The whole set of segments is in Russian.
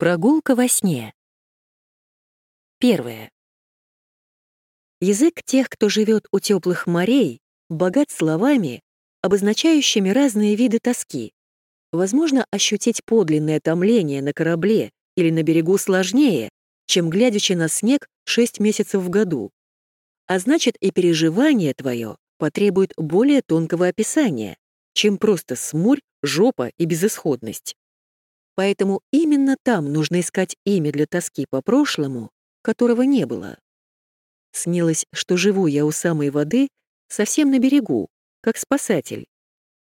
Прогулка во сне. Первое. Язык тех, кто живет у теплых морей, богат словами, обозначающими разные виды тоски. Возможно, ощутить подлинное томление на корабле или на берегу сложнее, чем глядячи на снег 6 месяцев в году. А значит, и переживание твое потребует более тонкого описания, чем просто смурь, жопа и безысходность. Поэтому именно там нужно искать имя для тоски по прошлому, которого не было. Снилось, что живу я у самой воды, совсем на берегу, как спасатель.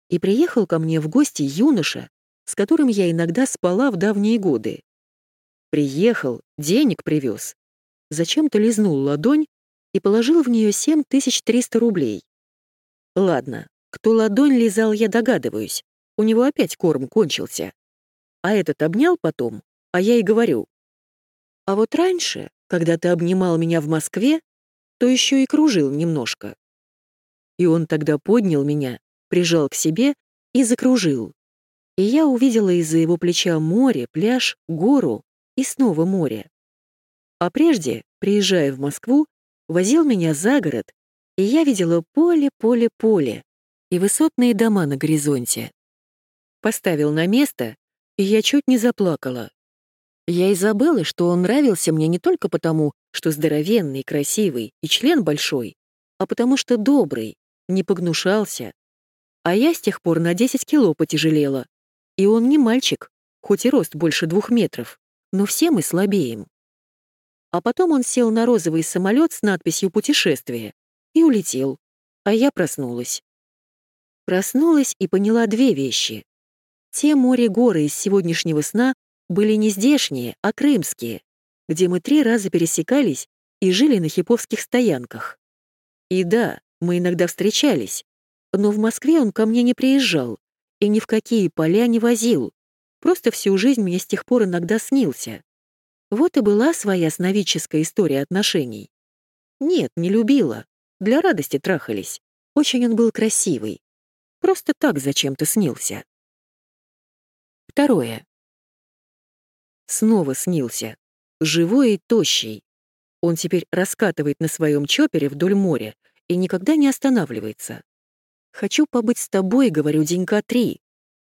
И приехал ко мне в гости юноша, с которым я иногда спала в давние годы. Приехал, денег привез. Зачем-то лизнул ладонь и положил в нее 7300 рублей. Ладно, кто ладонь лизал, я догадываюсь. У него опять корм кончился. А этот обнял потом, а я и говорю. А вот раньше, когда ты обнимал меня в Москве, то еще и кружил немножко. И он тогда поднял меня, прижал к себе и закружил. И я увидела из-за его плеча море, пляж, гору и снова море. А прежде, приезжая в Москву, возил меня за город, и я видела поле, поле, поле и высотные дома на горизонте. Поставил на место и я чуть не заплакала. Я и забыла, что он нравился мне не только потому, что здоровенный, красивый и член большой, а потому что добрый, не погнушался. А я с тех пор на 10 кило потяжелела. И он не мальчик, хоть и рост больше двух метров, но все мы слабеем. А потом он сел на розовый самолет с надписью «Путешествие» и улетел, а я проснулась. Проснулась и поняла две вещи. Те море-горы из сегодняшнего сна были не здешние, а крымские, где мы три раза пересекались и жили на хиповских стоянках. И да, мы иногда встречались, но в Москве он ко мне не приезжал и ни в какие поля не возил, просто всю жизнь мне с тех пор иногда снился. Вот и была своя сновидческая история отношений. Нет, не любила, для радости трахались. Очень он был красивый. Просто так зачем-то снился. Второе. Снова снился. Живой и тощий. Он теперь раскатывает на своем чопере вдоль моря и никогда не останавливается. «Хочу побыть с тобой», — говорю, денька три.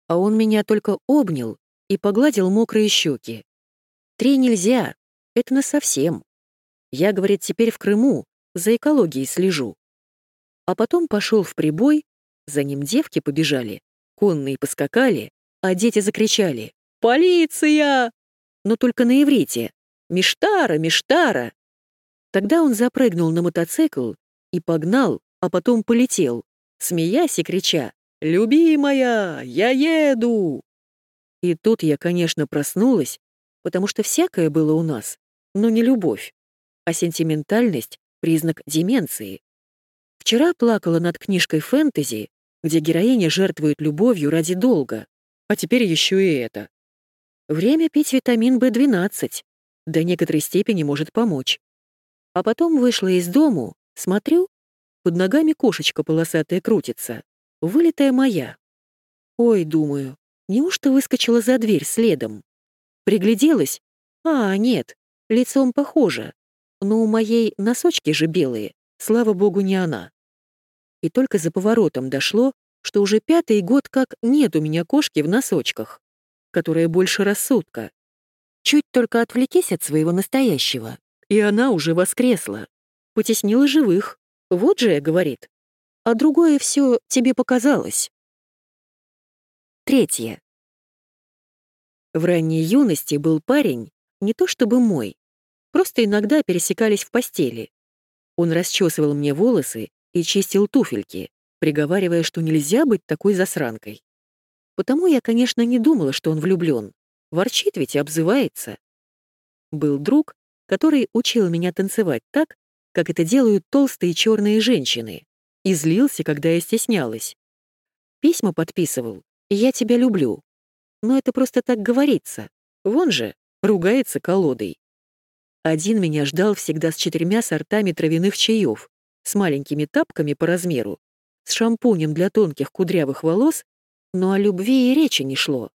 А он меня только обнял и погладил мокрые щеки. Три нельзя, это насовсем. Я, говорит, теперь в Крыму, за экологией слежу. А потом пошел в прибой, за ним девки побежали, конные поскакали, а дети закричали «Полиция!» Но только на иврите «Миштара! Миштара!» Тогда он запрыгнул на мотоцикл и погнал, а потом полетел, смеясь и крича «Любимая, я еду!» И тут я, конечно, проснулась, потому что всякое было у нас, но не любовь, а сентиментальность — признак деменции. Вчера плакала над книжкой фэнтези, где героиня жертвует любовью ради долга. А теперь еще и это. Время пить витамин В12 до некоторой степени может помочь. А потом вышла из дому, смотрю, под ногами кошечка полосатая крутится, вылитая моя. Ой, думаю, неужто выскочила за дверь следом? Пригляделась? А, нет, лицом похоже. Но у моей носочки же белые, слава богу, не она. И только за поворотом дошло, что уже пятый год как нет у меня кошки в носочках, которая больше рассудка. Чуть только отвлекись от своего настоящего, и она уже воскресла. Потеснила живых. Вот же, говорит. А другое все тебе показалось. Третье. В ранней юности был парень, не то чтобы мой, просто иногда пересекались в постели. Он расчесывал мне волосы и чистил туфельки, приговаривая, что нельзя быть такой засранкой. Потому я, конечно, не думала, что он влюблен. Ворчит ведь и обзывается. Был друг, который учил меня танцевать так, как это делают толстые черные женщины, и злился, когда я стеснялась. Письма подписывал «Я тебя люблю». Но это просто так говорится. Вон же, ругается колодой. Один меня ждал всегда с четырьмя сортами травяных чаев, с маленькими тапками по размеру с шампунем для тонких кудрявых волос, но о любви и речи не шло.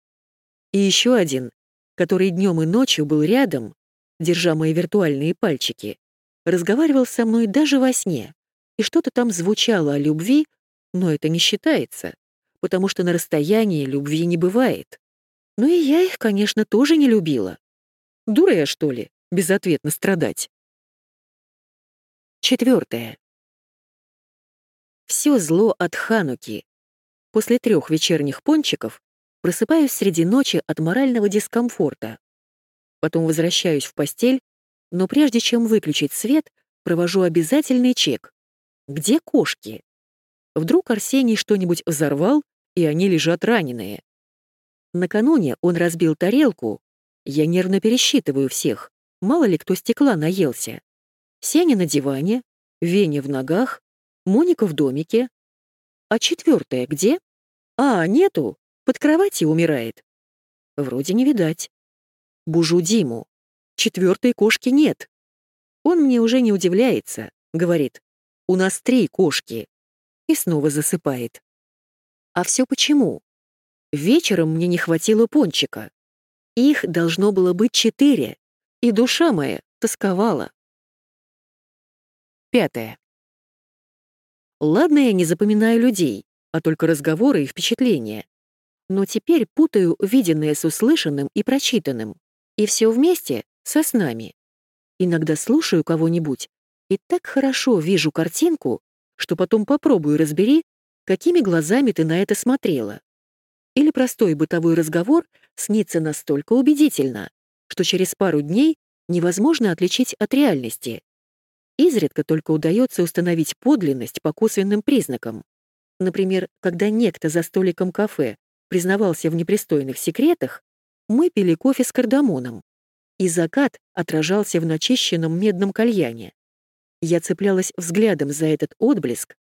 И еще один, который днем и ночью был рядом, держа мои виртуальные пальчики, разговаривал со мной даже во сне, и что-то там звучало о любви, но это не считается, потому что на расстоянии любви не бывает. Ну и я их, конечно, тоже не любила. Дура я, что ли, безответно страдать? Четвертое. Все зло от Хануки. После трех вечерних пончиков просыпаюсь среди ночи от морального дискомфорта. Потом возвращаюсь в постель, но прежде чем выключить свет, провожу обязательный чек. Где кошки? Вдруг Арсений что-нибудь взорвал, и они лежат раненые. Накануне он разбил тарелку. Я нервно пересчитываю всех. Мало ли кто стекла наелся. Сеня на диване, Веня в ногах, Моника в домике. А четвертая где? А, нету. Под кроватью умирает. Вроде не видать. Бужу Диму. Четвертой кошки нет. Он мне уже не удивляется. Говорит, у нас три кошки. И снова засыпает. А все почему? Вечером мне не хватило пончика. Их должно было быть четыре. И душа моя тосковала. Пятое. Ладно, я не запоминаю людей, а только разговоры и впечатления. Но теперь путаю виденное с услышанным и прочитанным. И все вместе со снами. Иногда слушаю кого-нибудь и так хорошо вижу картинку, что потом попробую разбери, какими глазами ты на это смотрела. Или простой бытовой разговор снится настолько убедительно, что через пару дней невозможно отличить от реальности. Изредка только удается установить подлинность по косвенным признакам. Например, когда некто за столиком кафе признавался в непристойных секретах, мы пили кофе с кардамоном, и закат отражался в начищенном медном кальяне. Я цеплялась взглядом за этот отблеск,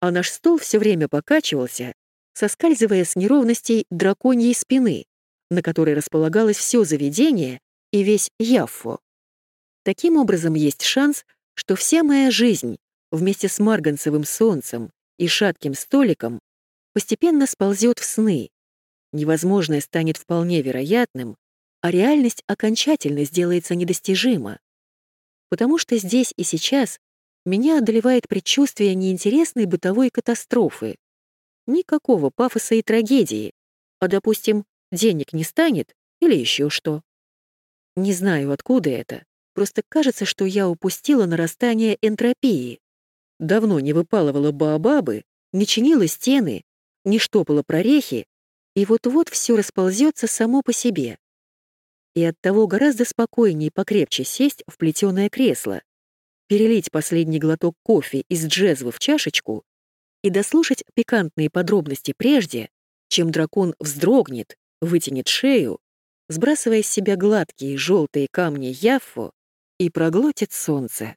а наш стол все время покачивался, соскальзывая с неровностей драконьей спины, на которой располагалось все заведение и весь Яффо. Таким образом, есть шанс, что вся моя жизнь вместе с марганцевым солнцем и шатким столиком постепенно сползет в сны. Невозможное станет вполне вероятным, а реальность окончательно сделается недостижима. Потому что здесь и сейчас меня одолевает предчувствие неинтересной бытовой катастрофы. Никакого пафоса и трагедии, а, допустим, денег не станет или еще что. Не знаю, откуда это, Просто кажется, что я упустила нарастание энтропии. Давно не выпалывала баобабы, не чинила стены, не штопала прорехи, и вот-вот все расползется само по себе. И оттого гораздо спокойнее и покрепче сесть в плетеное кресло, перелить последний глоток кофе из джезвы в чашечку и дослушать пикантные подробности прежде, чем дракон вздрогнет, вытянет шею, сбрасывая с себя гладкие желтые камни Яффо и проглотит солнце.